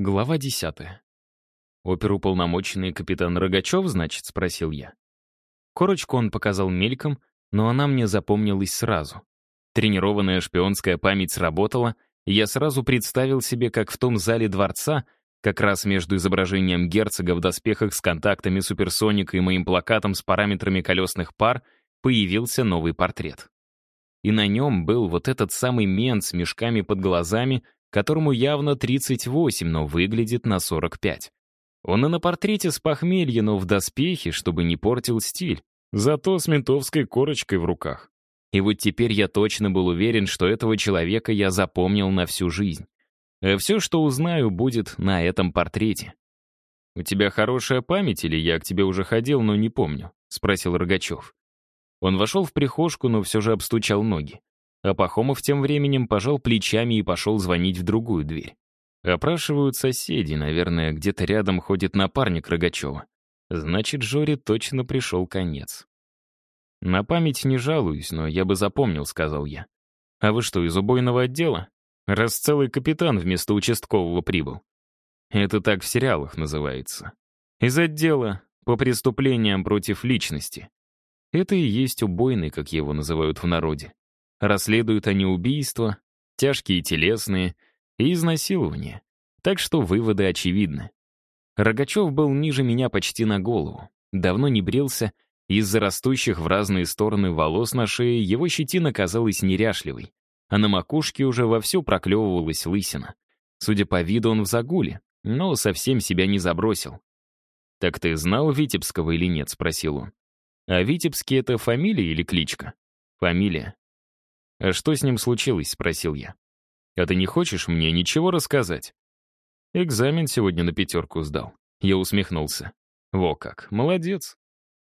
Глава десятая. «Оперуполномоченный капитан Рогачев, значит?» — спросил я. Корочку он показал мельком, но она мне запомнилась сразу. Тренированная шпионская память сработала, и я сразу представил себе, как в том зале дворца, как раз между изображением герцога в доспехах с контактами суперсоника и моим плакатом с параметрами колесных пар, появился новый портрет. И на нем был вот этот самый мент с мешками под глазами, которому явно 38, но выглядит на 45. Он и на портрете с похмелья, но в доспехе, чтобы не портил стиль. Зато с ментовской корочкой в руках. И вот теперь я точно был уверен, что этого человека я запомнил на всю жизнь. А все, что узнаю, будет на этом портрете. «У тебя хорошая память или я к тебе уже ходил, но не помню?» — спросил Рогачев. Он вошел в прихожку, но все же обстучал ноги. А Пахомов тем временем пожал плечами и пошел звонить в другую дверь. Опрашивают соседи, наверное, где-то рядом ходит напарник Рогачева. Значит, Жоре точно пришел конец. «На память не жалуюсь, но я бы запомнил», — сказал я. «А вы что, из убойного отдела? Раз целый капитан вместо участкового прибыл». Это так в сериалах называется. Из отдела по преступлениям против личности. Это и есть убойный, как его называют в народе. Расследуют они убийства, тяжкие телесные и изнасилования. Так что выводы очевидны. Рогачев был ниже меня почти на голову. Давно не брился, из-за растущих в разные стороны волос на шее его щетина казалась неряшливой, а на макушке уже вовсю проклевывалась лысина. Судя по виду, он в загуле, но совсем себя не забросил. «Так ты знал Витебского или нет?» — спросил он. А Витебский — это фамилия или кличка? Фамилия. «А что с ним случилось?» — спросил я. «А ты не хочешь мне ничего рассказать?» Экзамен сегодня на пятерку сдал. Я усмехнулся. Во как, молодец.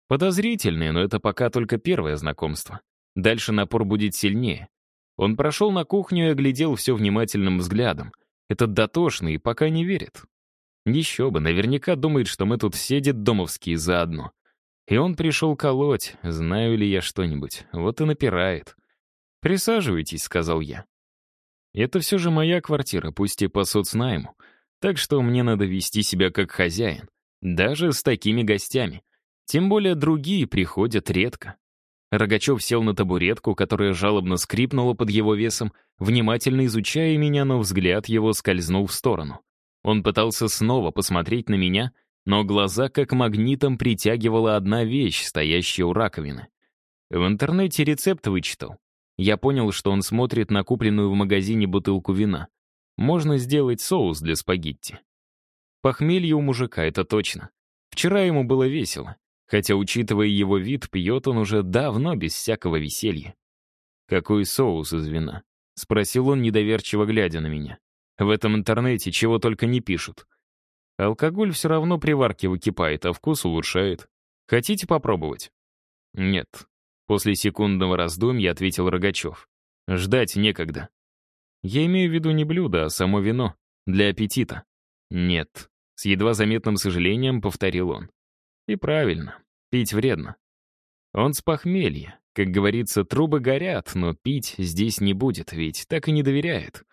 Подозрительный, но это пока только первое знакомство. Дальше напор будет сильнее. Он прошел на кухню и оглядел все внимательным взглядом. Этот дотошный пока не верит. Еще бы, наверняка думает, что мы тут все детдомовские заодно. И он пришел колоть, знаю ли я что-нибудь, вот и напирает. «Присаживайтесь», — сказал я. «Это все же моя квартира, пусть и по соцнайму, так что мне надо вести себя как хозяин, даже с такими гостями. Тем более другие приходят редко». Рогачев сел на табуретку, которая жалобно скрипнула под его весом, внимательно изучая меня, но взгляд его скользнул в сторону. Он пытался снова посмотреть на меня, но глаза как магнитом притягивала одна вещь, стоящая у раковины. В интернете рецепт вычитал. Я понял, что он смотрит на купленную в магазине бутылку вина. Можно сделать соус для спагетти. Похмелье у мужика, это точно. Вчера ему было весело, хотя, учитывая его вид, пьет он уже давно без всякого веселья. «Какой соус из вина?» — спросил он, недоверчиво глядя на меня. «В этом интернете чего только не пишут. Алкоголь все равно при варке выкипает, а вкус улучшает. Хотите попробовать? Нет. После секундного раздумья ответил Рогачев. Ждать некогда. Я имею в виду не блюдо, а само вино. Для аппетита. Нет. С едва заметным сожалением повторил он. И правильно. Пить вредно. Он с похмелья. Как говорится, трубы горят, но пить здесь не будет, ведь так и не доверяет.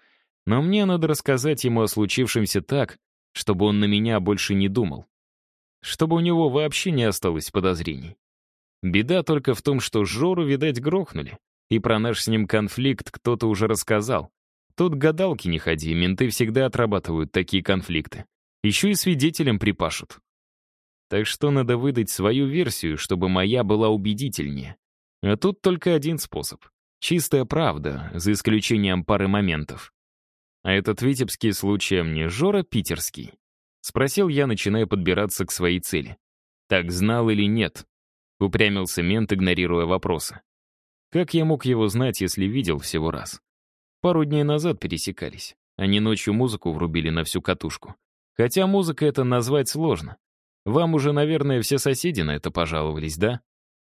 Но мне надо рассказать ему о случившемся так, чтобы он на меня больше не думал. Чтобы у него вообще не осталось подозрений. Беда только в том, что Жору, видать, грохнули. И про наш с ним конфликт кто-то уже рассказал. Тут гадалки не ходи, менты всегда отрабатывают такие конфликты. Еще и свидетелям припашут. Так что надо выдать свою версию, чтобы моя была убедительнее. А тут только один способ. Чистая правда, за исключением пары моментов. А этот витебский случай мне Жора питерский? Спросил я, начиная подбираться к своей цели. Так знал или нет? Упрямился мент, игнорируя вопросы. Как я мог его знать, если видел всего раз? Пару дней назад пересекались. Они ночью музыку врубили на всю катушку. Хотя музыка это назвать сложно. Вам уже, наверное, все соседи на это пожаловались, да?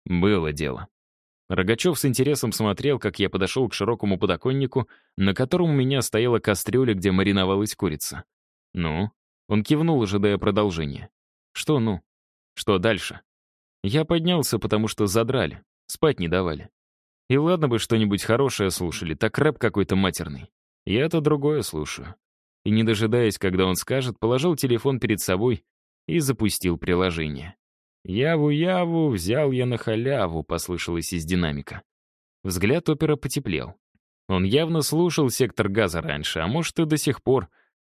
Было дело. Рогачев с интересом смотрел, как я подошел к широкому подоконнику, на котором у меня стояла кастрюля, где мариновалась курица. «Ну?» Он кивнул, ожидая продолжения. «Что «ну?» «Что дальше?» Я поднялся, потому что задрали, спать не давали. И ладно бы что-нибудь хорошее слушали, так рэп какой-то матерный. Я-то другое слушаю. и, не дожидаясь, когда он скажет, положил телефон перед собой и запустил приложение. «Яву-яву, взял я на халяву», — послышалось из динамика. Взгляд опера потеплел. Он явно слушал сектор газа раньше, а может и до сих пор.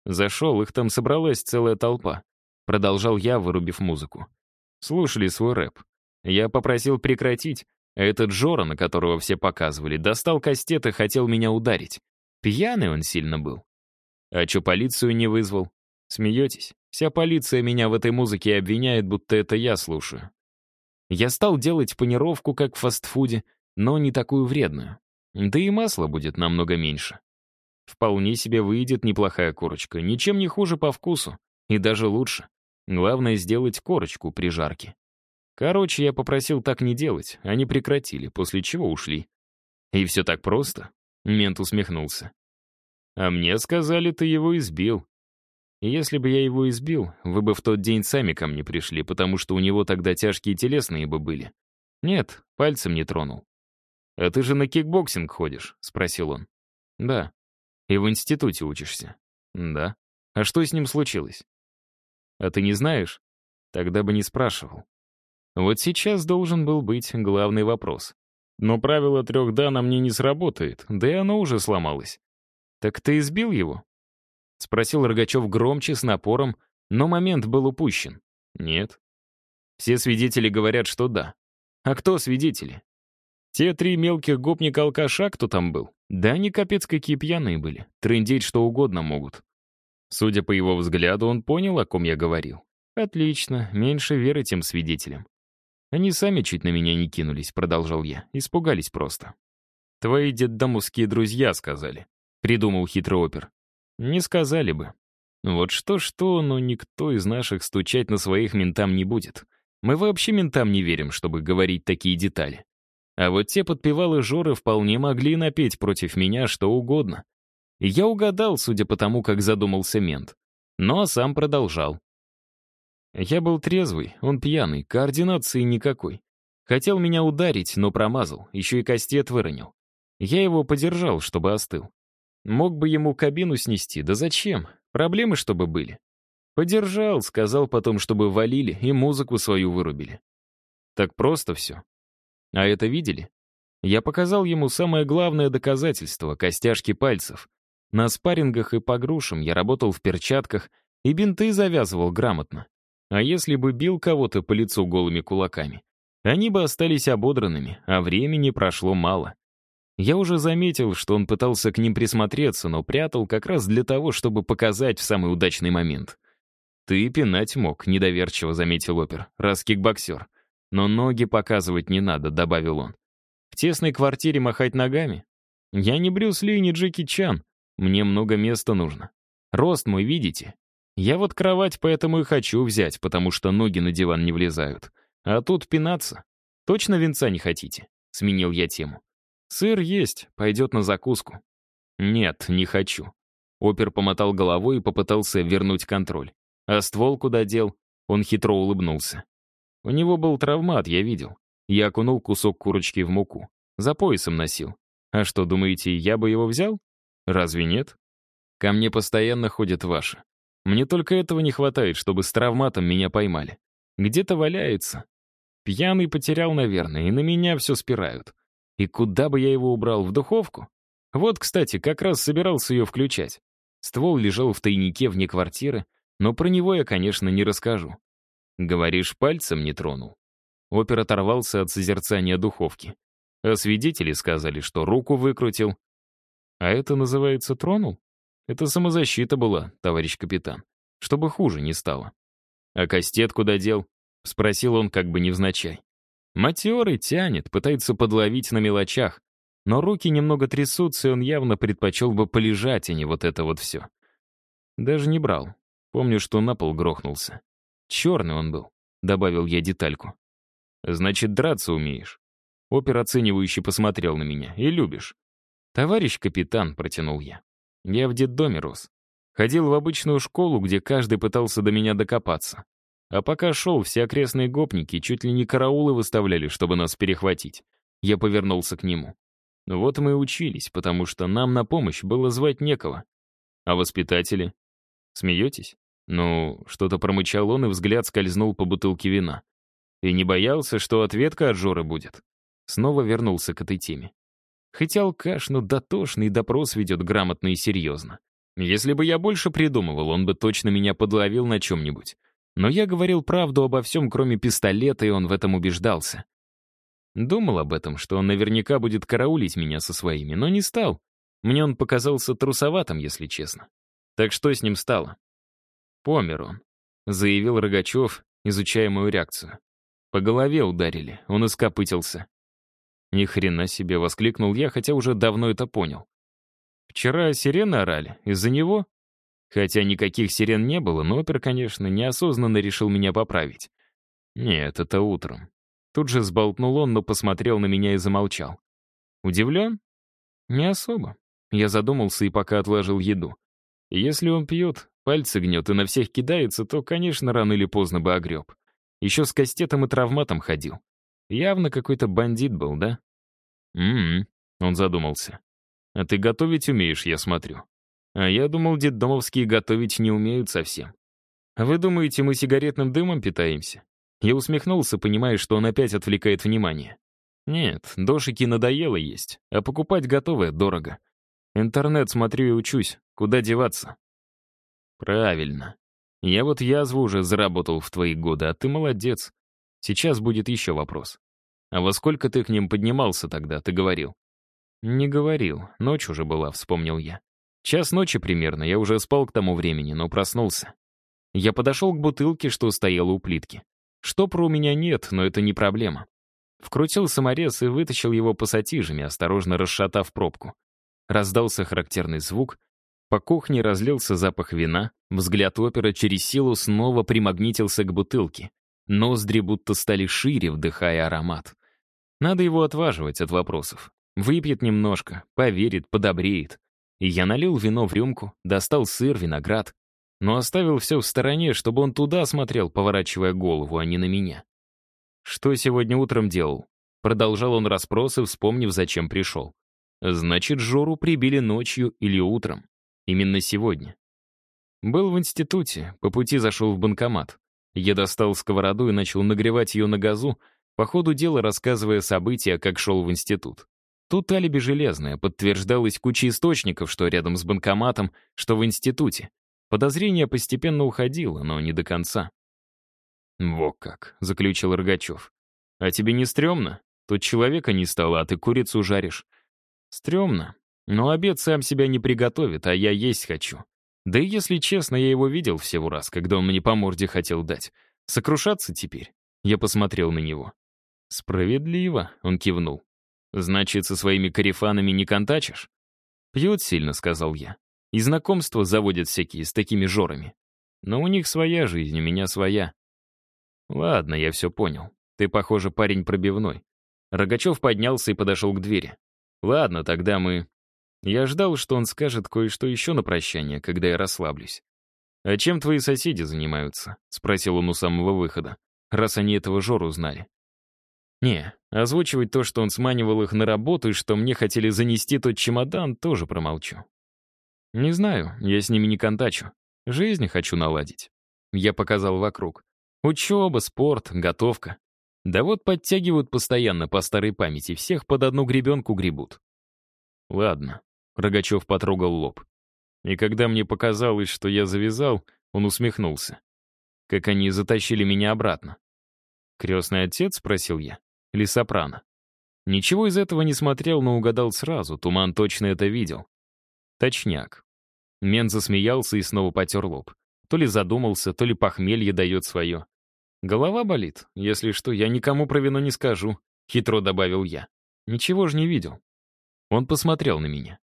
Зашел, их там собралась целая толпа. Продолжал я, вырубив музыку. Слушали свой рэп. Я попросил прекратить, этот Жора, на которого все показывали, достал кастет и хотел меня ударить. Пьяный он сильно был. А чё полицию не вызвал? Смеетесь? Вся полиция меня в этой музыке обвиняет, будто это я слушаю. Я стал делать панировку, как в фастфуде, но не такую вредную. Да и масла будет намного меньше. Вполне себе выйдет неплохая корочка, ничем не хуже по вкусу, и даже лучше. Главное сделать корочку при жарке. Короче, я попросил так не делать, они прекратили, после чего ушли. И все так просто? Мент усмехнулся. А мне сказали, ты его избил. Если бы я его избил, вы бы в тот день сами ко мне пришли, потому что у него тогда тяжкие телесные бы были. Нет, пальцем не тронул. «А ты же на кикбоксинг ходишь?» — спросил он. «Да». «И в институте учишься?» «Да». «А что с ним случилось?» «А ты не знаешь?» «Тогда бы не спрашивал». Вот сейчас должен был быть главный вопрос. Но правило трех «да» на мне не сработает, да и оно уже сломалось. «Так ты избил его?» — спросил Рогачев громче, с напором, но момент был упущен. «Нет». Все свидетели говорят, что да. А кто свидетели? Те три мелких гопника-алкаша, кто там был? Да они капец какие пьяные были. Трындеть что угодно могут. Судя по его взгляду, он понял, о ком я говорил. Отлично, меньше веры тем свидетелям. Они сами чуть на меня не кинулись, продолжал я. Испугались просто. Твои детдомовские друзья сказали. Придумал хитрый опер. Не сказали бы. Вот что-что, но никто из наших стучать на своих ментам не будет. Мы вообще ментам не верим, чтобы говорить такие детали. А вот те подпевалы Жоры вполне могли напеть против меня что угодно. Я угадал, судя по тому, как задумался мент. Ну а сам продолжал. Я был трезвый, он пьяный, координации никакой. Хотел меня ударить, но промазал, еще и кастет выронил. Я его подержал, чтобы остыл. Мог бы ему кабину снести, да зачем? Проблемы чтобы были. Подержал, сказал потом, чтобы валили и музыку свою вырубили. Так просто все. А это видели? Я показал ему самое главное доказательство — костяшки пальцев. На спаррингах и по грушам я работал в перчатках и бинты завязывал грамотно. А если бы бил кого-то по лицу голыми кулаками, они бы остались ободранными, а времени прошло мало. Я уже заметил, что он пытался к ним присмотреться, но прятал как раз для того, чтобы показать в самый удачный момент. «Ты пинать мог», — недоверчиво заметил опер, раз кикбоксер. «Но ноги показывать не надо», — добавил он. «В тесной квартире махать ногами? Я не Брюс Ли и не Джеки Чан. Мне много места нужно. Рост мой, видите? Я вот кровать поэтому и хочу взять, потому что ноги на диван не влезают. А тут пинаться. Точно венца не хотите?» — сменил я тему. «Сыр есть, пойдет на закуску». «Нет, не хочу». Опер помотал головой и попытался вернуть контроль. «А ствол куда дел?» Он хитро улыбнулся. «У него был травмат, я видел. Я окунул кусок курочки в муку. За поясом носил. А что, думаете, я бы его взял? Разве нет? Ко мне постоянно ходят ваши. Мне только этого не хватает, чтобы с травматом меня поймали. Где-то валяется. Пьяный потерял, наверное, и на меня все спирают. И куда бы я его убрал, в духовку? Вот, кстати, как раз собирался ее включать. Ствол лежал в тайнике вне квартиры, но про него я, конечно, не расскажу. Говоришь, пальцем не тронул. Опер оторвался от созерцания духовки. А свидетели сказали, что руку выкрутил. А это называется тронул? Это самозащита была, товарищ капитан. Чтобы хуже не стало. А кастет куда дел? Спросил он как бы невзначай. Матерый тянет, пытается подловить на мелочах. Но руки немного трясутся, и он явно предпочел бы полежать, а не вот это вот все. Даже не брал. Помню, что на пол грохнулся. Черный он был, добавил я детальку. Значит, драться умеешь. Опер оценивающий посмотрел на меня. И любишь. Товарищ капитан, протянул я. Я в детдоме рос. Ходил в обычную школу, где каждый пытался до меня докопаться. А пока шел, все окрестные гопники чуть ли не караулы выставляли, чтобы нас перехватить. Я повернулся к нему. Вот мы и учились, потому что нам на помощь было звать некого. А воспитатели? Смеетесь? Ну, что-то промычал он, и взгляд скользнул по бутылке вина. И не боялся, что ответка от Жоры будет. Снова вернулся к этой теме. Хотя алкаш, но дотошный допрос ведет грамотно и серьезно. Если бы я больше придумывал, он бы точно меня подловил на чем-нибудь. Но я говорил правду обо всем, кроме пистолета, и он в этом убеждался. Думал об этом, что он наверняка будет караулить меня со своими, но не стал. Мне он показался трусоватым, если честно. Так что с ним стало? Помер он, заявил Рогачев, изучая мою реакцию. По голове ударили, он ископытился. Ни хрена себе, воскликнул я, хотя уже давно это понял. Вчера сирены орали, из-за него? Хотя никаких сирен не было, но опер, конечно, неосознанно решил меня поправить. Нет, это утром. Тут же сболтнул он, но посмотрел на меня и замолчал. Удивлен? Не особо. Я задумался и пока отложил еду. Если он пьет, пальцы гнет и на всех кидается, то, конечно, рано или поздно бы огреб. Еще с кастетом и травматом ходил. Явно какой-то бандит был, да? «М-м-м», он задумался. «А ты готовить умеешь, я смотрю. А я думал, детдомовские готовить не умеют совсем. А вы думаете, мы сигаретным дымом питаемся?» Я усмехнулся, понимая, что он опять отвлекает внимание. «Нет, дошики надоело есть, а покупать готовое дорого. Интернет смотрю и учусь, куда деваться?» «Правильно. Я вот язву уже заработал в твои годы, а ты молодец. Сейчас будет еще вопрос. А во сколько ты к ним поднимался тогда, ты говорил? Не говорил, ночь уже была, вспомнил я. Час ночи примерно, я уже спал к тому времени, но проснулся. Я подошел к бутылке, что стояла у плитки. Штопора у меня нет, но это не проблема. Вкрутил саморез и вытащил его пассатижами, осторожно расшатав пробку. Раздался характерный звук, по кухне разлился запах вина, взгляд опера через силу снова примагнитился к бутылке. Ноздри будто стали шире, вдыхая аромат. Надо его отваживать от вопросов. Выпьет немножко, поверит, подобреет. Я налил вино в рюмку, достал сыр, виноград, но оставил все в стороне, чтобы он туда смотрел, поворачивая голову, а не на меня. «Что сегодня утром делал?» Продолжал он расспросы, вспомнив, зачем пришел. «Значит, Жору прибили ночью или утром. Именно сегодня». Был в институте, по пути зашел в банкомат. Я достал сковороду и начал нагревать ее на газу, по ходу дела рассказывая события, как шел в институт. Тут алиби железное, подтверждалось куча источников, что рядом с банкоматом, что в институте. Подозрение постепенно уходило, но не до конца. «Во как», — заключил Рогачев. «А тебе не стрёмно? Тут человека не стало, а ты курицу жаришь». «Стрёмно. Но обед сам себя не приготовит, а я есть хочу. Да и если честно, я его видел всего раз, когда он мне по морде хотел дать. Сокрушаться теперь?» Я посмотрел на него. «Справедливо», — он кивнул. «Значит, со своими карифанами не контачишь?» «Пьют сильно», — сказал я. «И знакомства заводят всякие с такими жорами. Но у них своя жизнь, у меня своя». «Ладно, я все понял. Ты, похоже, парень пробивной». Рогачев поднялся и подошел к двери. «Ладно, тогда мы...» Я ждал, что он скажет кое-что еще на прощание, когда я расслаблюсь. «А чем твои соседи занимаются?» — спросил он у самого выхода, раз они этого Жору знали. Не, озвучивать то, что он сманивал их на работу и что мне хотели занести тот чемодан, тоже промолчу. Не знаю, я с ними не контачу. Жизнь хочу наладить. Я показал вокруг. Учеба, спорт, готовка. Да вот подтягивают постоянно по старой памяти, всех под одну гребенку гребут. Ладно, Рогачев потрогал лоб. И когда мне показалось, что я завязал, он усмехнулся. Как они затащили меня обратно. «Крестный отец?» — спросил я или сопрано. Ничего из этого не смотрел, но угадал сразу, Туман точно это видел. Точняк. Мен засмеялся и снова потер лоб. То ли задумался, то ли похмелье дает свое. «Голова болит. Если что, я никому про вино не скажу», — хитро добавил я. «Ничего же не видел». Он посмотрел на меня.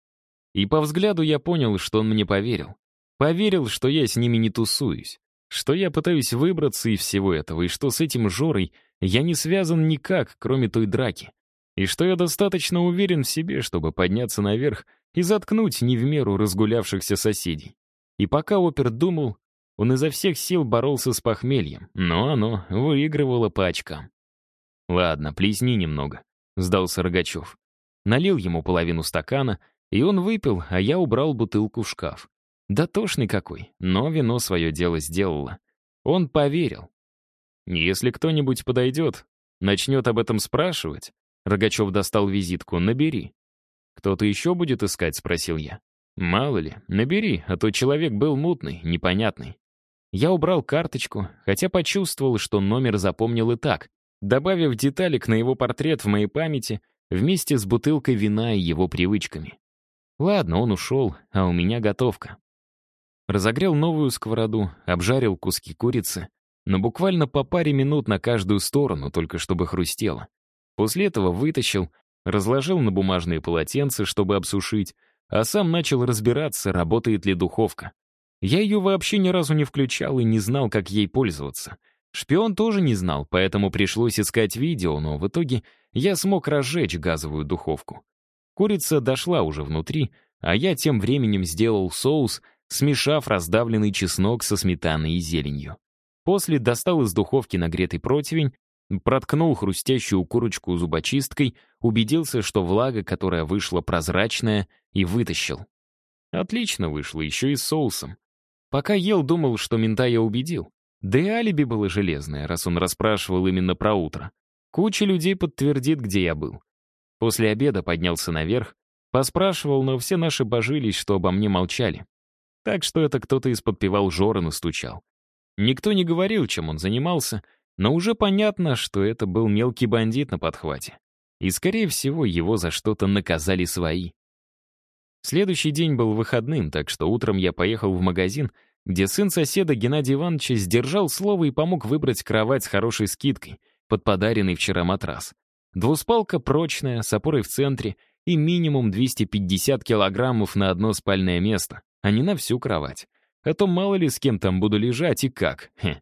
И по взгляду я понял, что он мне поверил. Поверил, что я с ними не тусуюсь, что я пытаюсь выбраться из всего этого, и что с этим Жорой я не связан никак, кроме той драки. И что я достаточно уверен в себе, чтобы подняться наверх и заткнуть не в меру разгулявшихся соседей. И пока опер думал, он изо всех сил боролся с похмельем, но оно выигрывало по очкам. «Ладно, плесни немного», — сдался Рогачев. Налил ему половину стакана, и он выпил, а я убрал бутылку в шкаф. Дотошный какой, но вино свое дело сделало. Он поверил. Если кто-нибудь подойдет, начнет об этом спрашивать, Рогачев достал визитку, набери. «Кто-то еще будет искать?» — спросил я. «Мало ли, набери, а то человек был мутный, непонятный». Я убрал карточку, хотя почувствовал, что номер запомнил и так, добавив деталек на его портрет в моей памяти вместе с бутылкой вина и его привычками. Ладно, он ушел, а у меня готовка. Разогрел новую сковороду, обжарил куски курицы, но буквально по паре минут на каждую сторону, только чтобы хрустело. После этого вытащил, разложил на бумажные полотенца, чтобы обсушить, а сам начал разбираться, работает ли духовка. Я ее вообще ни разу не включал и не знал, как ей пользоваться. Шпион тоже не знал, поэтому пришлось искать видео, но в итоге я смог разжечь газовую духовку. Курица дошла уже внутри, а я тем временем сделал соус, смешав раздавленный чеснок со сметаной и зеленью. После достал из духовки нагретый противень, проткнул хрустящую курочку зубочисткой, убедился, что влага, которая вышла прозрачная, и вытащил. Отлично вышло, еще и с соусом. Пока ел, думал, что мента я убедил. Да и алиби было железное, раз он расспрашивал именно про утро. Куча людей подтвердит, где я был. После обеда поднялся наверх, поспрашивал, но все наши божились, что обо мне молчали. Так что это кто-то из подпевал Жора настучал. Никто не говорил, чем он занимался, но уже понятно, что это был мелкий бандит на подхвате. И, скорее всего, его за что-то наказали свои. Следующий день был выходным, так что утром я поехал в магазин, где сын соседа Геннадия Ивановича сдержал слово и помог выбрать кровать с хорошей скидкой под подаренный вчера матрас. Двуспалка прочная, с опорой в центре и минимум 250 килограммов на одно спальное место, а не на всю кровать. А то мало ли с кем там буду лежать и как. Хе.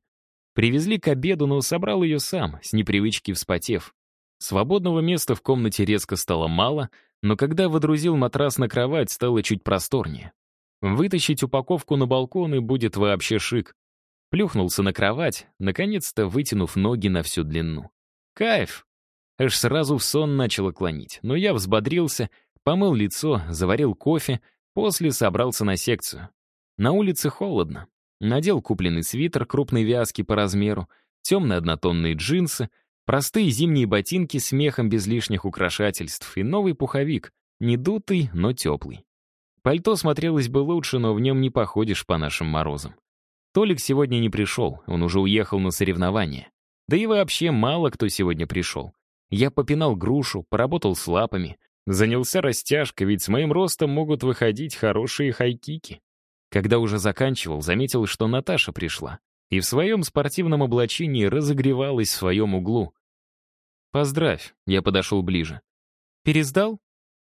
Привезли к обеду, но собрал ее сам, с непривычки вспотев. Свободного места в комнате резко стало мало, но когда водрузил матрас на кровать, стало чуть просторнее. Вытащить упаковку на балкон и будет вообще шик. Плюхнулся на кровать, наконец-то вытянув ноги на всю длину. Кайф! Аж сразу в сон начало клонить, но я взбодрился, помыл лицо, заварил кофе, после собрался на секцию. На улице холодно. Надел купленный свитер крупной вязки по размеру, темные однотонные джинсы, простые зимние ботинки с мехом без лишних украшательств и новый пуховик, не дутый, но теплый. Пальто смотрелось бы лучше, но в нем не походишь по нашим морозам. Толик сегодня не пришел, он уже уехал на соревнования. Да и вообще мало кто сегодня пришел. Я попинал грушу, поработал с лапами, занялся растяжкой, ведь с моим ростом могут выходить хорошие хайкики. Когда уже заканчивал, заметил, что Наташа пришла и в своем спортивном облачении разогревалась в своем углу. «Поздравь», — я подошел ближе. «Пересдал?»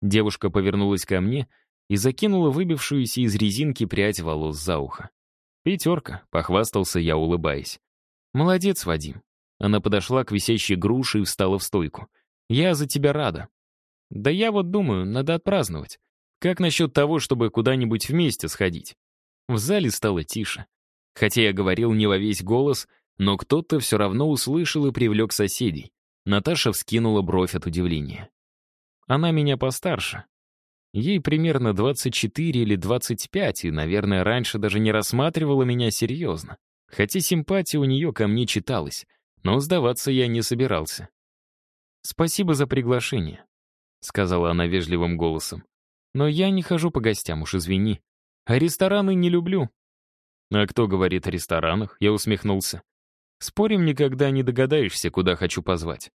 Девушка повернулась ко мне и закинула выбившуюся из резинки прядь волос за ухо. «Пятерка», — похвастался я, улыбаясь. «Молодец, Вадим». Она подошла к висящей груше и встала в стойку. «Я за тебя рада». «Да я вот думаю, надо отпраздновать. Как насчет того, чтобы куда-нибудь вместе сходить?» В зале стало тише. Хотя я говорил не во весь голос, но кто-то все равно услышал и привлек соседей. Наташа вскинула бровь от удивления. Она меня постарше. Ей примерно 24 или 25, и, наверное, раньше даже не рассматривала меня серьезно. Хотя симпатия у нее ко мне читалась, но сдаваться я не собирался. «Спасибо за приглашение», — сказала она вежливым голосом. «Но я не хожу по гостям, уж извини. А рестораны не люблю». «А кто говорит о ресторанах?» Я усмехнулся. «Спорим, никогда не догадаешься, куда хочу позвать».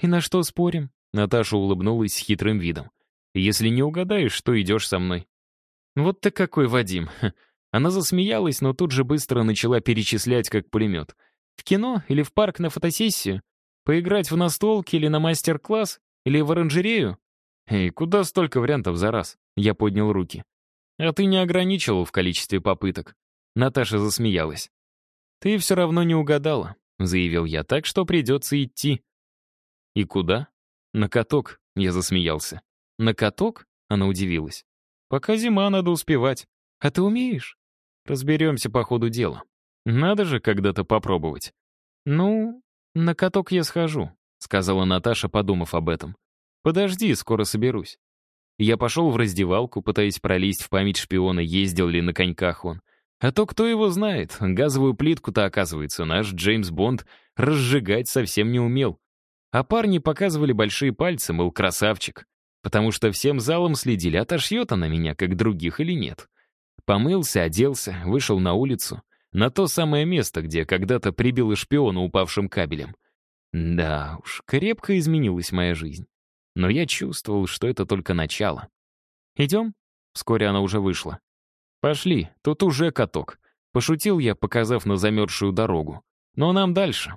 «И на что спорим?» Наташа улыбнулась с хитрым видом. «Если не угадаешь, что идешь со мной». «Вот ты какой, Вадим!» Она засмеялась, но тут же быстро начала перечислять, как пулемет. «В кино или в парк на фотосессию? Поиграть в настолки или на мастер-класс? Или в оранжерею?» «Эй, куда столько вариантов за раз?» Я поднял руки. А ты не ограничивал в количестве попыток. Наташа засмеялась. Ты все равно не угадала, заявил я, так что придется идти. И куда? На каток, я засмеялся. На каток? Она удивилась. Пока зима, надо успевать. А ты умеешь? Разберемся по ходу дела. Надо же когда-то попробовать. Ну, на каток я схожу, сказала Наташа, подумав об этом. Подожди, скоро соберусь. Я пошел в раздевалку, пытаясь пролезть в память шпиона, ездил ли на коньках он. А то кто его знает, газовую плитку-то, оказывается, наш Джеймс Бонд разжигать совсем не умел. А парни показывали большие пальцы, мол, красавчик. Потому что всем залом следили, отошьет она меня, как других или нет. Помылся, оделся, вышел на улицу. На то самое место, где когда-то прибил и шпиона упавшим кабелем. Да уж, крепко изменилась моя жизнь. Но я чувствовал, что это только начало. «Идем?» Вскоре она уже вышла. «Пошли, тут уже каток». Пошутил я, показав на замерзшую дорогу. «Но нам дальше».